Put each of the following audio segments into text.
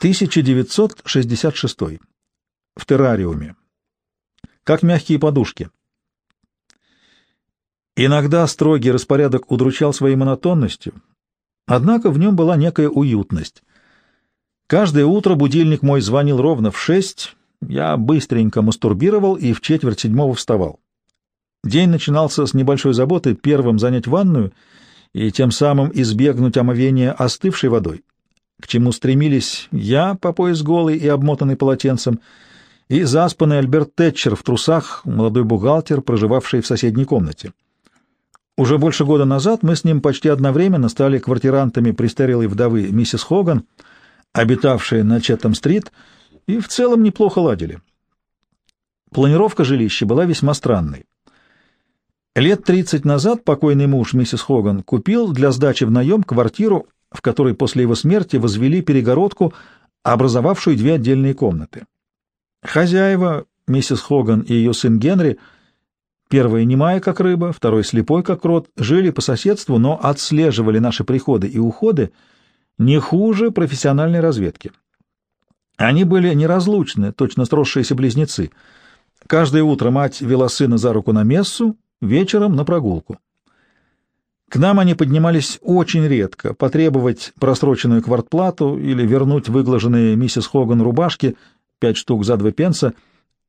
1966. В террариуме. Как мягкие подушки. Иногда строгий распорядок удручал своей монотонностью, однако в нем была некая уютность. Каждое утро будильник мой звонил ровно в шесть, я быстренько мастурбировал и в четверть седьмого вставал. День начинался с небольшой заботы первым занять ванную и тем самым избегнуть омовения остывшей водой к чему стремились я по пояс голый и обмотанный полотенцем, и заспанный Альберт Тэтчер в трусах, молодой бухгалтер, проживавший в соседней комнате. Уже больше года назад мы с ним почти одновременно стали квартирантами престарелой вдовы миссис Хоган, обитавшей на Четтам-стрит, и в целом неплохо ладили. Планировка жилища была весьма странной. Лет тридцать назад покойный муж миссис Хоган купил для сдачи в наем квартиру в которой после его смерти возвели перегородку, образовавшую две отдельные комнаты. Хозяева, миссис Хоган и ее сын Генри, первый немая как рыба, второй слепой как рот, жили по соседству, но отслеживали наши приходы и уходы не хуже профессиональной разведки. Они были неразлучны, точно сросшиеся близнецы. Каждое утро мать вела сына за руку на мессу, вечером на прогулку. К нам они поднимались очень редко, потребовать просроченную квартплату или вернуть выглаженные миссис Хоган рубашки, пять штук за два пенса,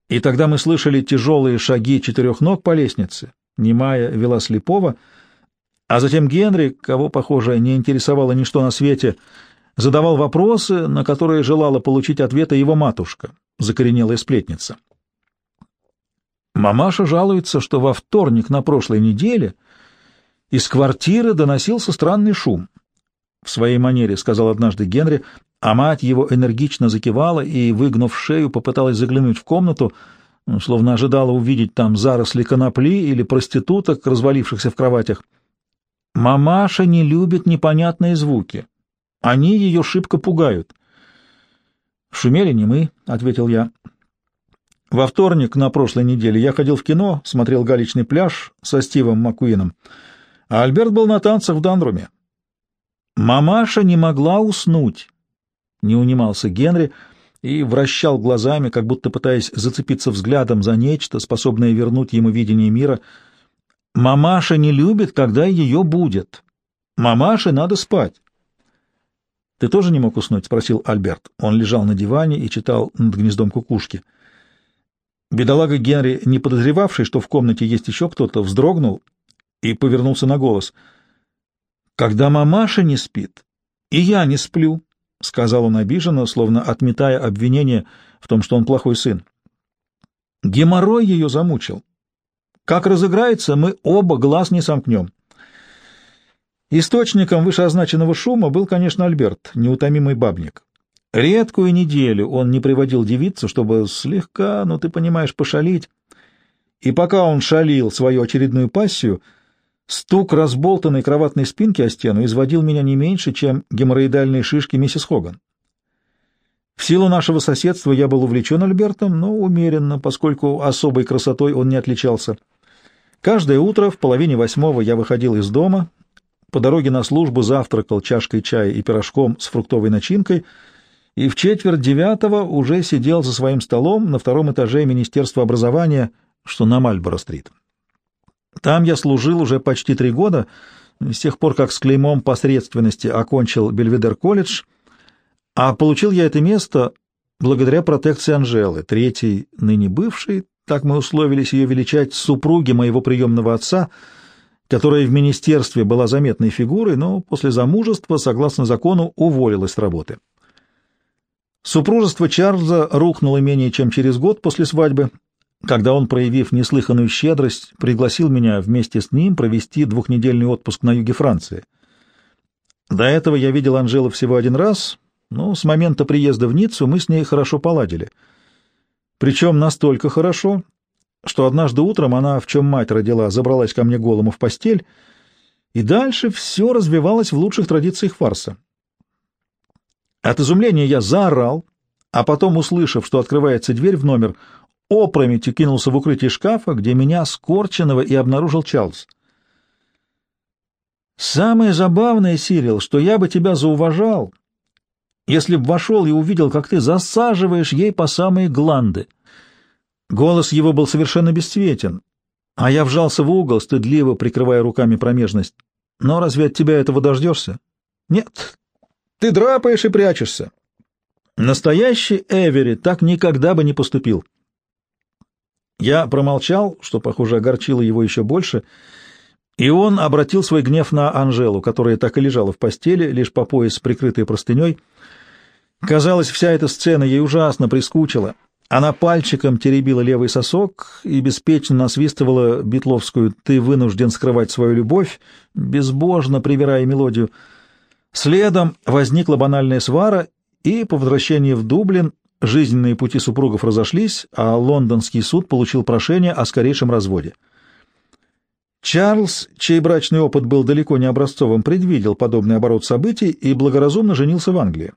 и тогда мы слышали тяжелые шаги четырех ног по лестнице, немая вела слепого, а затем Генри, кого, похоже, не интересовало ничто на свете, задавал вопросы, на которые желала получить ответы его матушка, закоренелая сплетница. Мамаша жалуется, что во вторник на прошлой неделе — из квартиры доносился странный шум. В своей манере сказал однажды Генри, а мать его энергично закивала и, выгнув шею, попыталась заглянуть в комнату, ну, словно ожидала увидеть там заросли конопли или проституток, развалившихся в кроватях. Мамаша не любит непонятные звуки. Они ее шибко пугают. «Шумели не мы», — ответил я. «Во вторник на прошлой неделе я ходил в кино, смотрел «Галечный пляж» со Стивом Маккуином а Альберт был на танцах в Дандруме. Мамаша не могла уснуть, не унимался Генри и вращал глазами, как будто пытаясь зацепиться взглядом за нечто, способное вернуть ему видение мира. Мамаша не любит, когда ее будет. Мамаше надо спать. «Ты тоже не мог уснуть?» — спросил Альберт. Он лежал на диване и читал над гнездом кукушки. Бедолага Генри, не подозревавший, что в комнате есть еще кто-то, вздрогнул и повернулся на голос. «Когда мамаша не спит, и я не сплю», — сказал он обиженно, словно отметая обвинение в том, что он плохой сын. Геморрой ее замучил. Как разыграется, мы оба глаз не сомкнем. Источником вышеозначенного шума был, конечно, Альберт, неутомимый бабник. Редкую неделю он не приводил девицу, чтобы слегка, ну ты понимаешь, пошалить. И пока он шалил свою очередную пассию — Стук разболтанной кроватной спинки о стену изводил меня не меньше, чем геморроидальные шишки миссис Хоган. В силу нашего соседства я был увлечен Альбертом, но умеренно, поскольку особой красотой он не отличался. Каждое утро в половине восьмого я выходил из дома, по дороге на службу завтракал чашкой чая и пирожком с фруктовой начинкой, и в четверть девятого уже сидел за своим столом на втором этаже Министерства образования, что на Мальборо-стрит. Там я служил уже почти три года, с тех пор, как с клеймом посредственности окончил Бельведер-колледж, а получил я это место благодаря протекции Анжелы, третьей, ныне бывшей, так мы условились ее величать, супруги моего приемного отца, которая в министерстве была заметной фигурой, но после замужества, согласно закону, уволилась с работы. Супружество Чарльза рухнуло менее чем через год после свадьбы, когда он, проявив неслыханную щедрость, пригласил меня вместе с ним провести двухнедельный отпуск на юге Франции. До этого я видел Анжелу всего один раз, но с момента приезда в Ниццу мы с ней хорошо поладили. Причем настолько хорошо, что однажды утром она, в чем мать родила, забралась ко мне голому в постель, и дальше все развивалось в лучших традициях фарса. От изумления я заорал, а потом, услышав, что открывается дверь в номер, опрометью кинулся в укрытие шкафа, где меня, скорченного, и обнаружил Чарльз. «Самое забавное, Сирил, что я бы тебя зауважал, если б вошел и увидел, как ты засаживаешь ей по самые гланды. Голос его был совершенно бесцветен, а я вжался в угол, стыдливо прикрывая руками промежность. Но разве от тебя этого дождешься? Нет, ты драпаешь и прячешься. Настоящий Эвери так никогда бы не поступил. Я промолчал, что, похоже, огорчило его еще больше, и он обратил свой гнев на Анжелу, которая так и лежала в постели, лишь по пояс прикрытой простыней. Казалось, вся эта сцена ей ужасно прискучила. Она пальчиком теребила левый сосок и беспечно насвистывала битловскую «Ты вынужден скрывать свою любовь», безбожно привирая мелодию. Следом возникла банальная свара, и по возвращении в Дублин жизненные пути супругов разошлись, а лондонский суд получил прошение о скорейшем разводе. Чарльз, чей брачный опыт был далеко не образцовым, предвидел подобный оборот событий и благоразумно женился в Англии.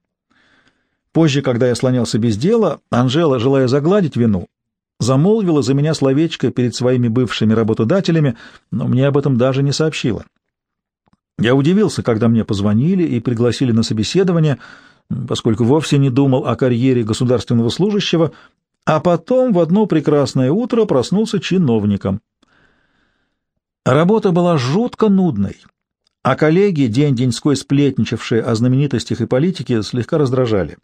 Позже, когда я слонялся без дела, Анжела, желая загладить вину, замолвила за меня словечко перед своими бывшими работодателями, но мне об этом даже не сообщила. Я удивился, когда мне позвонили и пригласили на собеседование, поскольку вовсе не думал о карьере государственного служащего, а потом в одно прекрасное утро проснулся чиновником. Работа была жутко нудной, а коллеги, день-деньской сплетничавшие о знаменитостях и политике, слегка раздражали.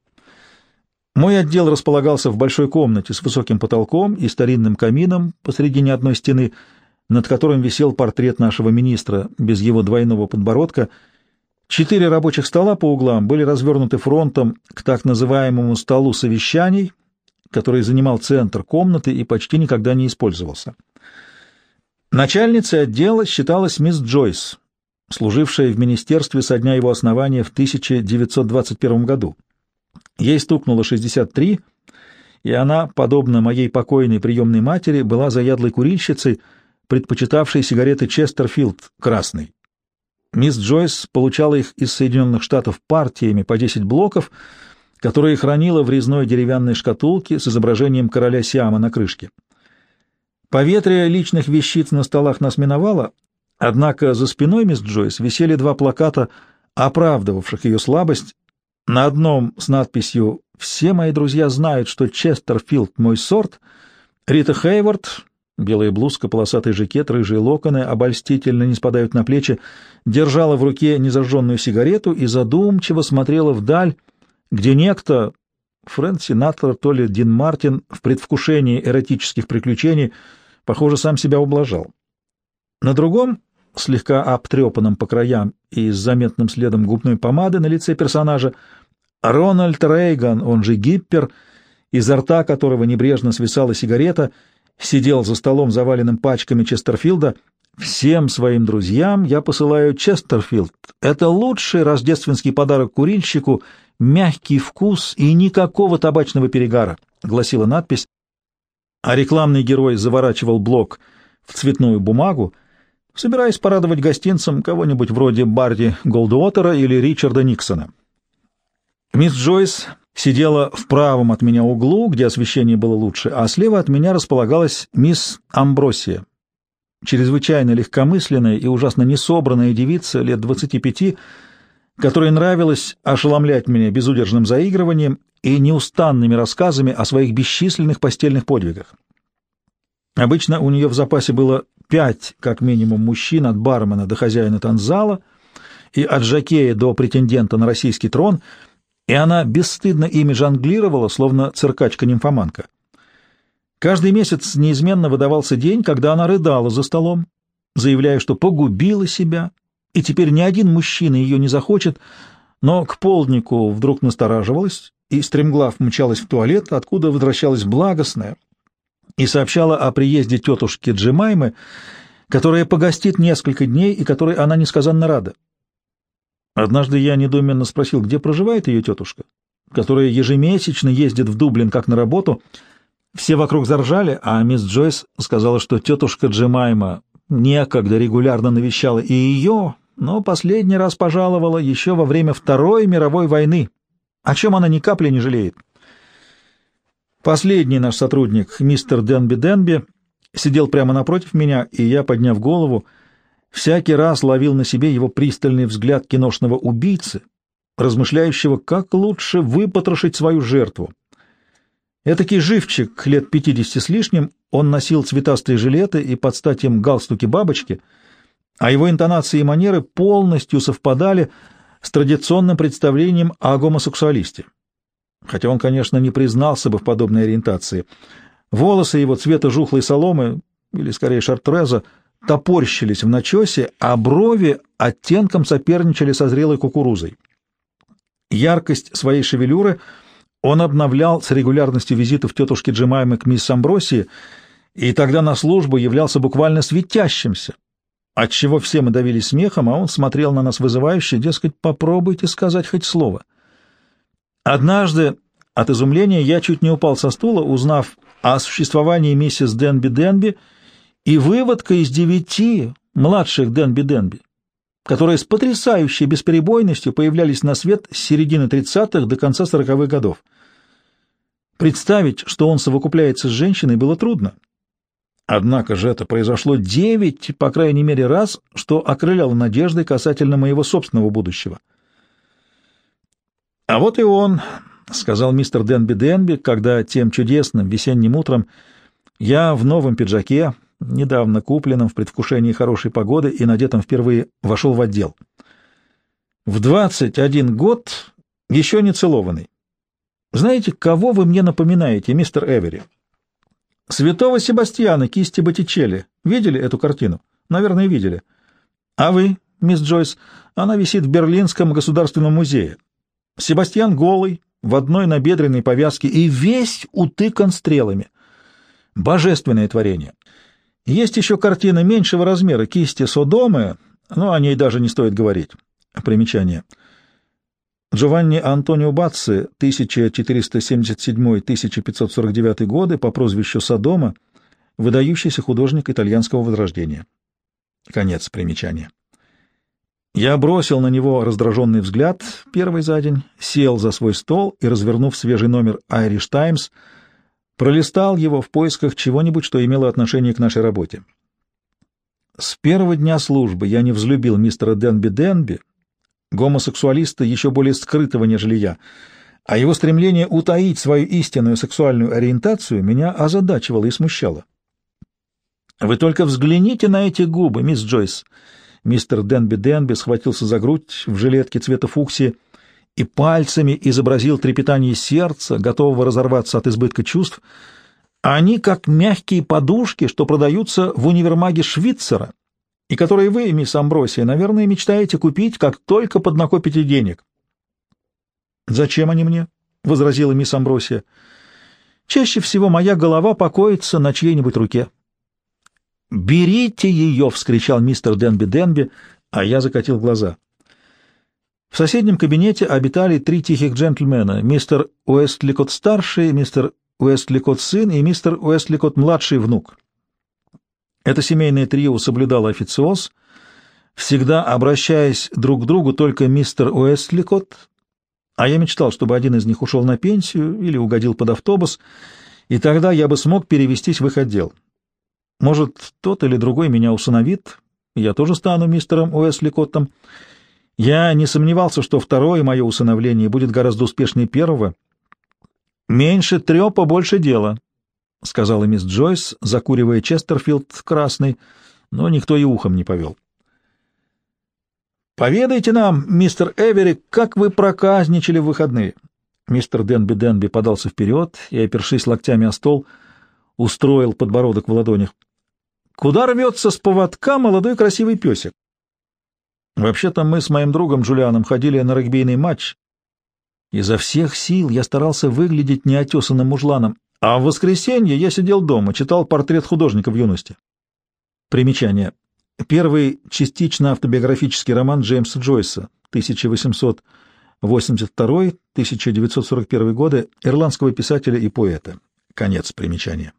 Мой отдел располагался в большой комнате с высоким потолком и старинным камином посредине одной стены, над которым висел портрет нашего министра без его двойного подбородка — Четыре рабочих стола по углам были развернуты фронтом к так называемому столу совещаний, который занимал центр комнаты и почти никогда не использовался. Начальницей отдела считалась мисс Джойс, служившая в министерстве со дня его основания в 1921 году. Ей стукнуло 63, и она, подобно моей покойной приемной матери, была заядлой курильщицей, предпочитавшей сигареты Честерфилд красный. Мисс Джойс получала их из Соединенных Штатов партиями по 10 блоков, которые хранила в резной деревянной шкатулке с изображением короля Сиама на крышке. Поветрие личных вещиц на столах нас миновало, однако за спиной мисс Джойс висели два плаката, оправдывавших ее слабость. На одном с надписью «Все мои друзья знают, что Честерфилд — мой сорт», Рита Хейвард, Белая блузка, полосатый жакет, рыжие локоны обольстительно не спадают на плечи, держала в руке незажженную сигарету и задумчиво смотрела вдаль, где некто, Фрэнк Синатор, то ли Дин Мартин, в предвкушении эротических приключений, похоже, сам себя ублажал. На другом, слегка обтрепанном по краям и с заметным следом губной помады на лице персонажа, Рональд Рейган, он же Гиппер, изо рта которого небрежно свисала сигарета — сидел за столом, заваленным пачками Честерфилда. «Всем своим друзьям я посылаю Честерфилд. Это лучший рождественский подарок курильщику, мягкий вкус и никакого табачного перегара», — гласила надпись. А рекламный герой заворачивал блок в цветную бумагу, собираясь порадовать гостинцам кого-нибудь вроде Барди Голдуотера или Ричарда Никсона. Мисс Джойс сидела в правом от меня углу, где освещение было лучше, а слева от меня располагалась мисс Амбросия, чрезвычайно легкомысленная и ужасно несобранная девица лет двадцати пяти, которой нравилось ошеломлять меня безудержным заигрыванием и неустанными рассказами о своих бесчисленных постельных подвигах. Обычно у нее в запасе было пять, как минимум, мужчин от бармена до хозяина танзала и от жакея до претендента на российский трон — и она бесстыдно ими жонглировала, словно циркачка-нимфоманка. Каждый месяц неизменно выдавался день, когда она рыдала за столом, заявляя, что погубила себя, и теперь ни один мужчина ее не захочет, но к полднику вдруг настораживалась и стремглав мчалась в туалет, откуда возвращалась благостная, и сообщала о приезде тетушки Джемаймы, которая погостит несколько дней и которой она несказанно рада. Однажды я недоуменно спросил, где проживает ее тетушка, которая ежемесячно ездит в Дублин как на работу. Все вокруг заржали, а мисс Джойс сказала, что тетушка Джемайма некогда регулярно навещала и ее, но последний раз пожаловала еще во время Второй мировой войны, о чем она ни капли не жалеет. Последний наш сотрудник, мистер Денби Денби, сидел прямо напротив меня, и я, подняв голову, всякий раз ловил на себе его пристальный взгляд киношного убийцы, размышляющего, как лучше выпотрошить свою жертву. Этакий живчик лет пятидесяти с лишним, он носил цветастые жилеты и под стать им галстуки-бабочки, а его интонации и манеры полностью совпадали с традиционным представлением о гомосексуалисте. Хотя он, конечно, не признался бы в подобной ориентации. Волосы его цвета жухлой соломы, или скорее шартреза, топорщились в начесе, а брови оттенком соперничали со зрелой кукурузой. Яркость своей шевелюры он обновлял с регулярностью визитов тетушки Джемаймы к мисс Амбросии, и тогда на службу являлся буквально светящимся, отчего все мы давились смехом, а он смотрел на нас вызывающе, дескать, попробуйте сказать хоть слово. Однажды от изумления я чуть не упал со стула, узнав о существовании миссис Денби Денби и выводка из девяти младших Денби Денби которые с потрясающей бесперебойностью появлялись на свет с середины 30-х до конца 40-х годов. Представить, что он совокупляется с женщиной, было трудно. Однако же это произошло девять, по крайней мере, раз, что окрыляло надеждой касательно моего собственного будущего. «А вот и он», — сказал мистер Денби Денби, когда тем чудесным весенним утром я в новом пиджаке, недавно купленном в предвкушении хорошей погоды и надетом впервые, вошел в отдел. В двадцать один год еще не целованный. Знаете, кого вы мне напоминаете, мистер Эвери? Святого Себастьяна, кисти Боттичелли. Видели эту картину? Наверное, видели. А вы, мисс Джойс, она висит в Берлинском государственном музее. Себастьян голый, в одной набедренной повязке и весь утыкан стрелами. Божественное творение. Есть еще картина меньшего размера кисти Содомы, но о ней даже не стоит говорить. Примечание. Джованни Антонио Бацци, 1477-1549 годы, по прозвищу Содома, выдающийся художник итальянского возрождения. Конец примечания. Я бросил на него раздраженный взгляд первый за день, сел за свой стол и, развернув свежий номер «Irish Times», пролистал его в поисках чего-нибудь, что имело отношение к нашей работе. С первого дня службы я не взлюбил мистера Денби Денби, гомосексуалиста еще более скрытого, нежели я, а его стремление утаить свою истинную сексуальную ориентацию меня озадачивало и смущало. «Вы только взгляните на эти губы, мисс Джойс!» Мистер Денби Денби схватился за грудь в жилетке цвета фуксии, и пальцами изобразил трепетание сердца, готового разорваться от избытка чувств. Они как мягкие подушки, что продаются в универмаге Швейцара, и которые вы, мисс Амбросия, наверное, мечтаете купить, как только поднакопите денег. «Зачем они мне?» — возразила мисс Амбросия. «Чаще всего моя голова покоится на чьей-нибудь руке». «Берите ее!» — вскричал мистер Денби Денби, а я закатил глаза. В соседнем кабинете обитали три тихих джентльмена — мистер Уэстликот-старший, мистер Уэстликот-сын и мистер Уэстликот-младший внук. Это семейное трио соблюдало официоз, всегда обращаясь друг к другу только мистер Уэстликот, а я мечтал, чтобы один из них ушел на пенсию или угодил под автобус, и тогда я бы смог перевестись в их отдел. Может, тот или другой меня усыновит, я тоже стану мистером Уэсликоттом, я не сомневался, что второе мое усыновление будет гораздо успешнее первого. «Меньше трепа, больше дела», — сказала мисс Джойс, закуривая Честерфилд красный, но никто и ухом не повел. «Поведайте нам, мистер Эвери, как вы проказничали в выходные». Мистер Денби Денби подался вперед и, опершись локтями о стол, устроил подбородок в ладонях. «Куда рвется с поводка молодой красивый песик?» Вообще-то мы с моим другом Джулианом ходили на регбийный матч. Изо всех сил я старался выглядеть неотесанным мужланом, а в воскресенье я сидел дома, читал портрет художника в юности. Примечание. Первый частично автобиографический роман Джеймса Джойса, 1882-1941 годы, ирландского писателя и поэта. Конец примечания.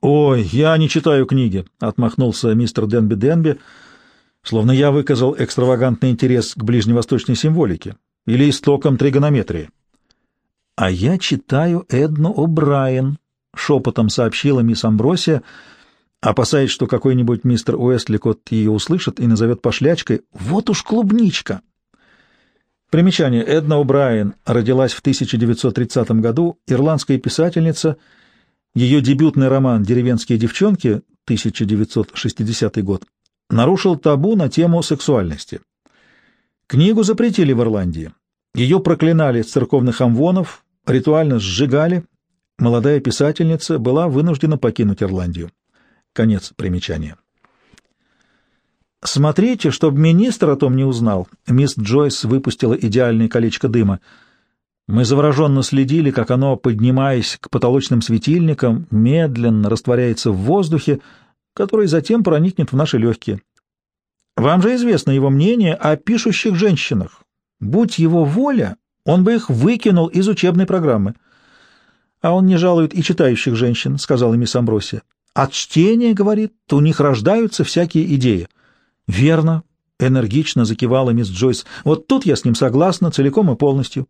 «Ой, я не читаю книги», — отмахнулся мистер Денби Денби, — словно я выказал экстравагантный интерес к ближневосточной символике или истокам тригонометрии. «А я читаю Эдну О'Брайен», — шепотом сообщила мисс Амбросия, опасаясь, что какой-нибудь мистер Уэстликот ее услышит и назовет пошлячкой. «Вот уж клубничка!» Примечание. Эдна О'Брайен родилась в 1930 году, ирландская писательница. Ее дебютный роман «Деревенские девчонки» 1960 год нарушил табу на тему сексуальности. Книгу запретили в Ирландии. Ее проклинали с церковных амвонов, ритуально сжигали. Молодая писательница была вынуждена покинуть Ирландию. Конец примечания. «Смотрите, чтобы министр о том не узнал», — мисс Джойс выпустила идеальное колечко дыма. Мы завороженно следили, как оно, поднимаясь к потолочным светильникам, медленно растворяется в воздухе, который затем проникнет в наши легкие. Вам же известно его мнение о пишущих женщинах. Будь его воля, он бы их выкинул из учебной программы. А он не жалует и читающих женщин, — сказала мисс Амбросия. От чтения, — говорит, — у них рождаются всякие идеи. «Верно», — энергично закивала мисс Джойс. «Вот тут я с ним согласна целиком и полностью.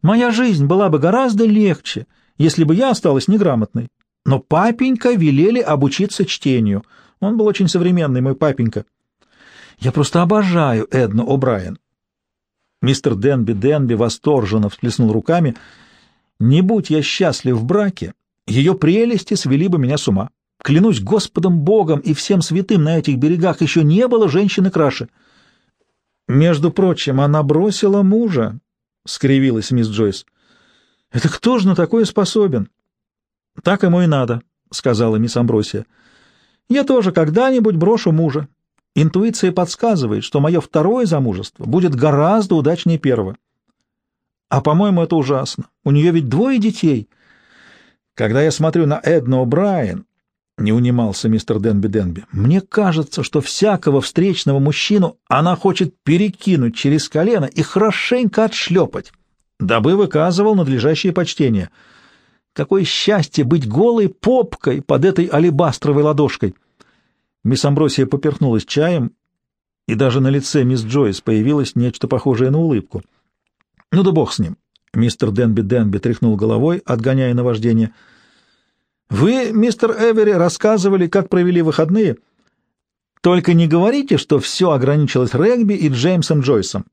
Моя жизнь была бы гораздо легче, если бы я осталась неграмотной. Но папенька велели обучиться чтению. Он был очень современный, мой папенька. Я просто обожаю Эдну О'Брайен». Мистер Денби Денби восторженно всплеснул руками. «Не будь я счастлив в браке, ее прелести свели бы меня с ума. Клянусь Господом Богом и всем святым на этих берегах еще не было женщины краше. Между прочим, она бросила мужа, — скривилась мисс Джойс. — Это кто же на такое способен? — Так ему и надо, — сказала мисс Амбросия. — Я тоже когда-нибудь брошу мужа. Интуиция подсказывает, что мое второе замужество будет гораздо удачнее первого. А, по-моему, это ужасно. У нее ведь двое детей. Когда я смотрю на Эдну О'Брайен, — не унимался мистер Денби Денби. «Мне кажется, что всякого встречного мужчину она хочет перекинуть через колено и хорошенько отшлепать, дабы выказывал надлежащее почтение. Какое счастье быть голой попкой под этой алебастровой ладошкой!» Мисс Амбросия поперхнулась чаем, и даже на лице мисс Джойс появилось нечто похожее на улыбку. «Ну да бог с ним!» Мистер Денби Денби тряхнул головой, отгоняя наваждение — вы, мистер Эвери, рассказывали, как провели выходные. Только не говорите, что все ограничилось регби и Джеймсом Джойсом.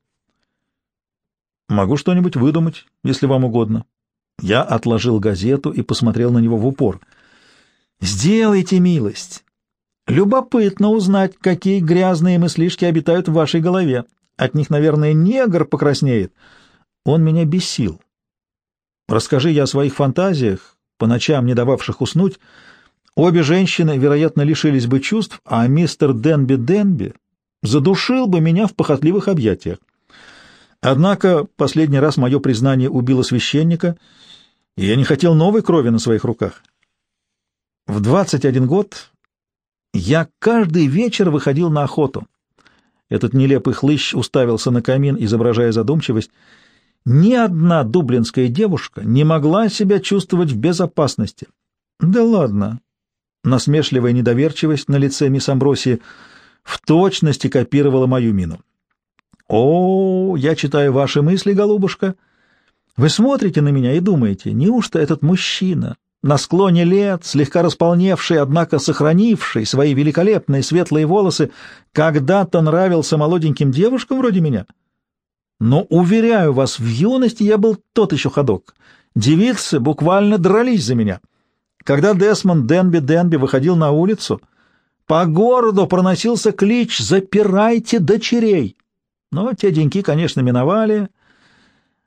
Могу что-нибудь выдумать, если вам угодно. Я отложил газету и посмотрел на него в упор. Сделайте милость. Любопытно узнать, какие грязные мыслишки обитают в вашей голове. От них, наверное, негр покраснеет. Он меня бесил. Расскажи я о своих фантазиях, по ночам не дававших уснуть, обе женщины, вероятно, лишились бы чувств, а мистер Денби Денби задушил бы меня в похотливых объятиях. Однако последний раз мое признание убило священника, и я не хотел новой крови на своих руках. В 21 год я каждый вечер выходил на охоту. Этот нелепый хлыщ уставился на камин, изображая задумчивость — ни одна дублинская девушка не могла себя чувствовать в безопасности. Да ладно. Насмешливая недоверчивость на лице мисс Амбросии в точности копировала мою мину. О, я читаю ваши мысли, голубушка. Вы смотрите на меня и думаете, неужто этот мужчина, на склоне лет, слегка располневший, однако сохранивший свои великолепные светлые волосы, когда-то нравился молоденьким девушкам вроде меня? — но, уверяю вас, в юности я был тот еще ходок. Девицы буквально дрались за меня. Когда Десмонд Денби Денби выходил на улицу, по городу проносился клич «Запирайте дочерей!». Но те деньки, конечно, миновали.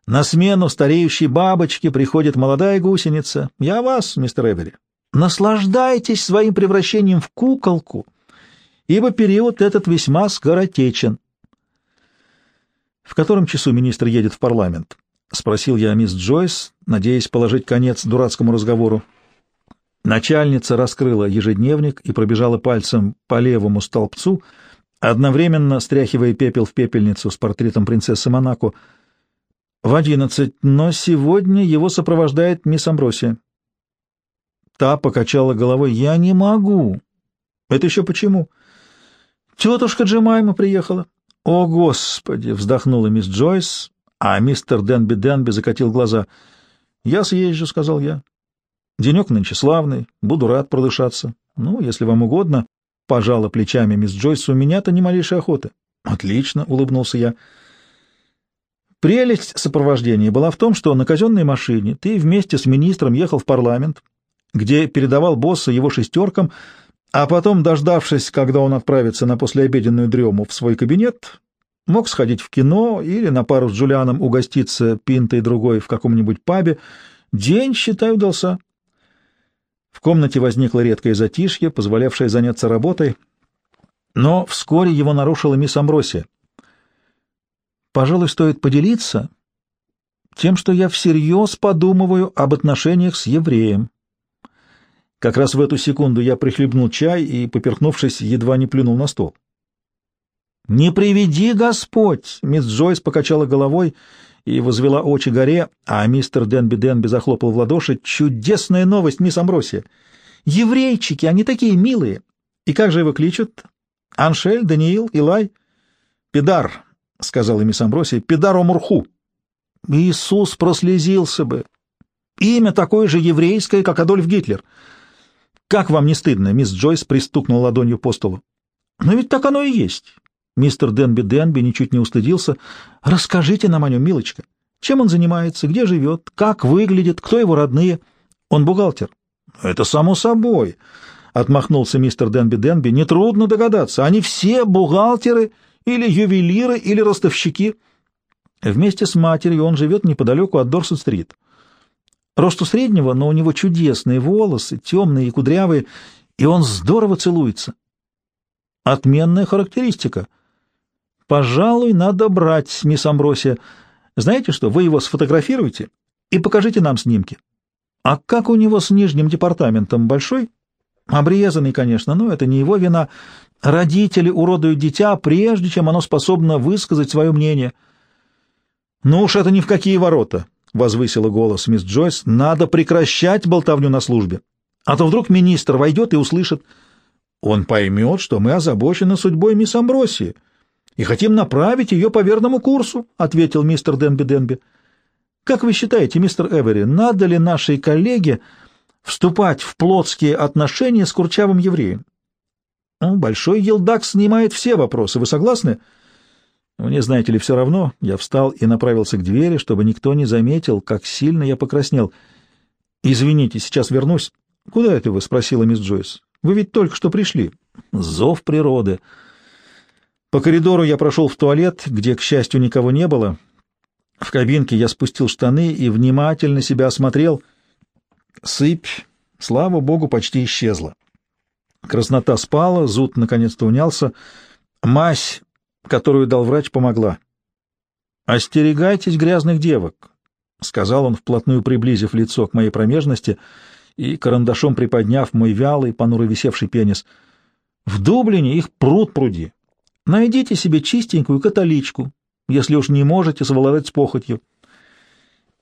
На смену стареющей бабочке приходит молодая гусеница. Я вас, мистер Эвери. Наслаждайтесь своим превращением в куколку, ибо период этот весьма скоротечен. «В котором часу министр едет в парламент?» — спросил я мисс Джойс, надеясь положить конец дурацкому разговору. Начальница раскрыла ежедневник и пробежала пальцем по левому столбцу, одновременно стряхивая пепел в пепельницу с портретом принцессы Монако. В одиннадцать, но сегодня его сопровождает мисс Амбросия. Та покачала головой. «Я не могу». «Это еще почему?» «Тетушка Джемайма приехала». «О, Господи!» — вздохнула мисс Джойс, а мистер Денби Денби закатил глаза. «Я съезжу», — сказал я. «Денек нынче славный, буду рад продышаться. Ну, если вам угодно». Пожала плечами мисс Джойс, у меня-то ни малейшей охоты. «Отлично», — улыбнулся я. Прелесть сопровождения была в том, что на казенной машине ты вместе с министром ехал в парламент, где передавал босса его шестеркам, а потом, дождавшись, когда он отправится на послеобеденную дрему в свой кабинет, мог сходить в кино или на пару с Джулианом угоститься пинтой другой в каком-нибудь пабе. День, считай, удался. В комнате возникло редкое затишье, позволявшее заняться работой, но вскоре его нарушила мисс Амбросия. «Пожалуй, стоит поделиться тем, что я всерьез подумываю об отношениях с евреем». Как раз в эту секунду я прихлебнул чай и, поперхнувшись, едва не плюнул на стол. «Не приведи Господь!» — мисс Джойс покачала головой и возвела очи горе, а мистер Денби Денби захлопал в ладоши. «Чудесная новость, мисс Амбросия! Еврейчики, они такие милые! И как же его кличут? Аншель, Даниил, Илай?» «Педар», — сказала мисс Амбросия, — «Педар Омурху». Иисус прослезился бы. Имя такое же еврейское, как Адольф Гитлер — «Как вам не стыдно?» — мисс Джойс пристукнула ладонью по столу. «Но ведь так оно и есть». Мистер Денби Денби ничуть не устыдился. «Расскажите нам о нем, милочка. Чем он занимается, где живет, как выглядит, кто его родные? Он бухгалтер». «Это само собой», — отмахнулся мистер Денби Денби. «Нетрудно догадаться. Они все бухгалтеры или ювелиры или ростовщики». Вместе с матерью он живет неподалеку от Дорсет-стрит. Росту среднего, но у него чудесные волосы, темные и кудрявые, и он здорово целуется. Отменная характеристика. Пожалуй, надо брать, мисс Амбросия. Знаете что, вы его сфотографируйте и покажите нам снимки. А как у него с нижним департаментом? Большой? Обрезанный, конечно, но это не его вина. Родители уродуют дитя, прежде чем оно способно высказать свое мнение. Ну уж это ни в какие ворота, — возвысила голос мисс Джойс, — надо прекращать болтовню на службе. А то вдруг министр войдет и услышит. Он поймет, что мы озабочены судьбой мисс Амбросии и хотим направить ее по верному курсу, — ответил мистер Денби Денби. Как вы считаете, мистер Эвери, надо ли нашей коллеге вступать в плотские отношения с курчавым евреем? Ну, большой елдак снимает все вопросы, вы согласны? — мне, знаете ли, все равно. Я встал и направился к двери, чтобы никто не заметил, как сильно я покраснел. «Извините, сейчас вернусь». «Куда это вы?» — спросила мисс Джойс. «Вы ведь только что пришли». «Зов природы». По коридору я прошел в туалет, где, к счастью, никого не было. В кабинке я спустил штаны и внимательно себя осмотрел. Сыпь, слава богу, почти исчезла. Краснота спала, зуд наконец-то унялся. Мазь которую дал врач, помогла. «Остерегайтесь грязных девок», — сказал он, вплотную приблизив лицо к моей промежности и карандашом приподняв мой вялый, понуро висевший пенис. «В Дублине их пруд пруди. Найдите себе чистенькую католичку, если уж не можете совладать с похотью».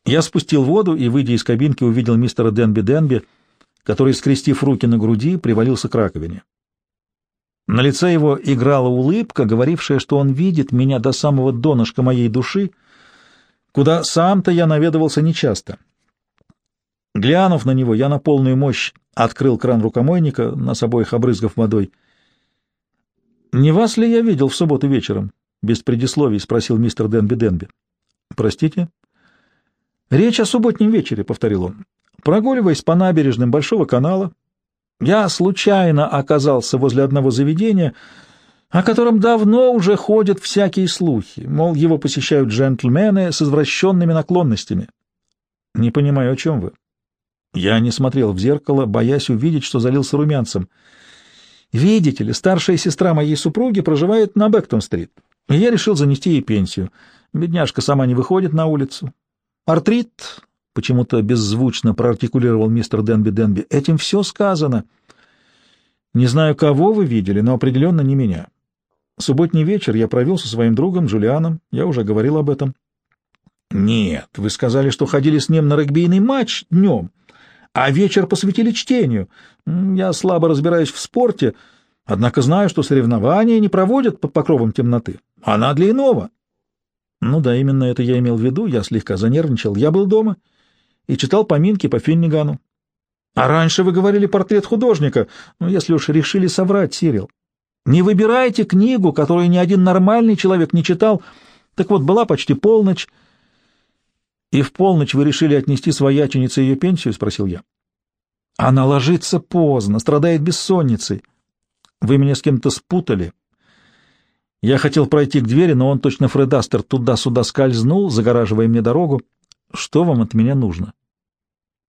Я спустил воду и, выйдя из кабинки, увидел мистера Денби Денби, который, скрестив руки на груди, привалился к раковине. На лице его играла улыбка, говорившая, что он видит меня до самого донышка моей души, куда сам-то я наведывался нечасто. Глянув на него, я на полную мощь открыл кран рукомойника, нас обоих обрызгав водой. «Не вас ли я видел в субботу вечером?» — без предисловий спросил мистер Денби Денби. «Простите?» «Речь о субботнем вечере», — повторил он. «Прогуливаясь по набережным Большого канала, я случайно оказался возле одного заведения, о котором давно уже ходят всякие слухи, мол, его посещают джентльмены с извращенными наклонностями. Не понимаю, о чем вы. Я не смотрел в зеркало, боясь увидеть, что залился румянцем. Видите ли, старшая сестра моей супруги проживает на Бэктон-стрит, и я решил занести ей пенсию. Бедняжка сама не выходит на улицу. Артрит, Почему-то беззвучно проартикулировал мистер Денби Денби. Этим все сказано. Не знаю, кого вы видели, но определенно не меня. Субботний вечер я провел со своим другом Джулианом. Я уже говорил об этом. Нет, вы сказали, что ходили с ним на регбийный матч днем, а вечер посвятили чтению. Я слабо разбираюсь в спорте, однако знаю, что соревнования не проводят под покровом темноты. Она для иного. Ну да, именно это я имел в виду. Я слегка занервничал. Я был дома и читал поминки по Финнигану. А раньше вы говорили портрет художника, ну, если уж решили соврать, Сирил. Не выбирайте книгу, которую ни один нормальный человек не читал. Так вот, была почти полночь, И в полночь вы решили отнести свояченице ее пенсию? — спросил я. — Она ложится поздно, страдает бессонницей. Вы меня с кем-то спутали. Я хотел пройти к двери, но он, точно Фредастер, туда-сюда скользнул, загораживая мне дорогу. Что вам от меня нужно?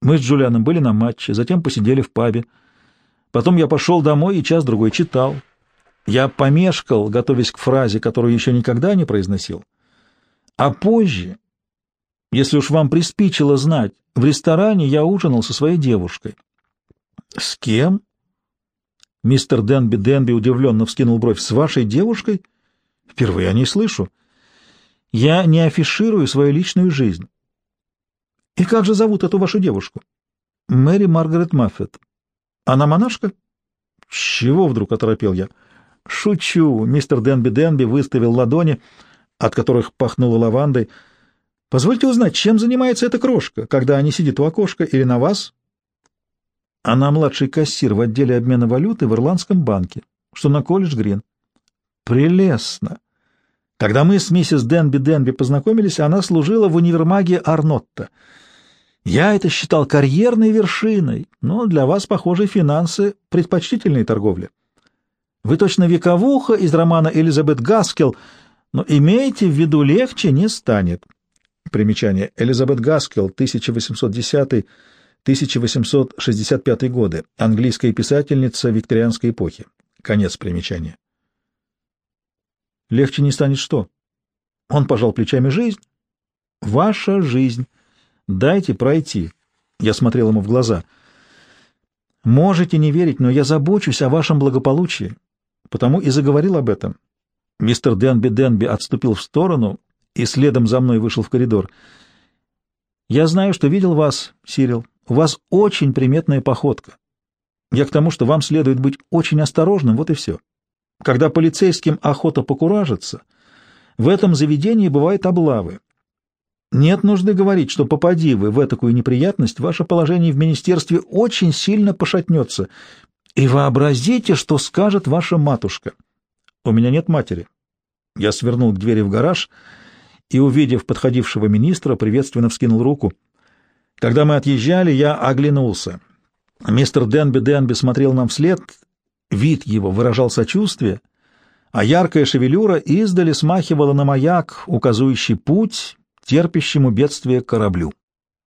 Мы с Джулианом были на матче, затем посидели в пабе. Потом я пошел домой и час-другой читал. Я помешкал, готовясь к фразе, которую еще никогда не произносил. А позже, если уж вам приспичило знать, в ресторане я ужинал со своей девушкой. — С кем? Мистер Денби Денби удивленно вскинул бровь. — С вашей девушкой? — Впервые о ней слышу. Я не афиширую свою личную жизнь. — И как же зовут эту вашу девушку? — Мэри Маргарет Маффет. — Она монашка? — чего вдруг оторопел я? — «Шучу!» — мистер Денби Денби выставил ладони, от которых пахнуло лавандой. «Позвольте узнать, чем занимается эта крошка, когда они сидят у окошка или на вас?» Она младший кассир в отделе обмена валюты в Ирландском банке, что на колледж Грин. «Прелестно!» Когда мы с миссис Денби Денби познакомились, она служила в универмаге Арнотта. Я это считал карьерной вершиной, но для вас, похоже, финансы — предпочтительной торговли. Вы точно вековуха из романа Элизабет Гаскел, но имейте в виду, легче не станет. Примечание. Элизабет Гаскел, 1810-1865 годы. Английская писательница викторианской эпохи. Конец примечания. Легче не станет что? Он пожал плечами. Жизнь. Ваша жизнь. Дайте пройти. Я смотрел ему в глаза. Можете не верить, но я забочусь о вашем благополучии потому и заговорил об этом. Мистер Денби Денби отступил в сторону и следом за мной вышел в коридор. «Я знаю, что видел вас, Сирил. У вас очень приметная походка. Я к тому, что вам следует быть очень осторожным, вот и все. Когда полицейским охота покуражиться, в этом заведении бывают облавы. Нет нужды говорить, что попади вы в такую неприятность, ваше положение в министерстве очень сильно пошатнется, и вообразите, что скажет ваша матушка. У меня нет матери. Я свернул к двери в гараж и, увидев подходившего министра, приветственно вскинул руку. Когда мы отъезжали, я оглянулся. Мистер Денби Денби смотрел нам вслед, вид его выражал сочувствие, а яркая шевелюра издали смахивала на маяк, указывающий путь терпящему бедствие кораблю.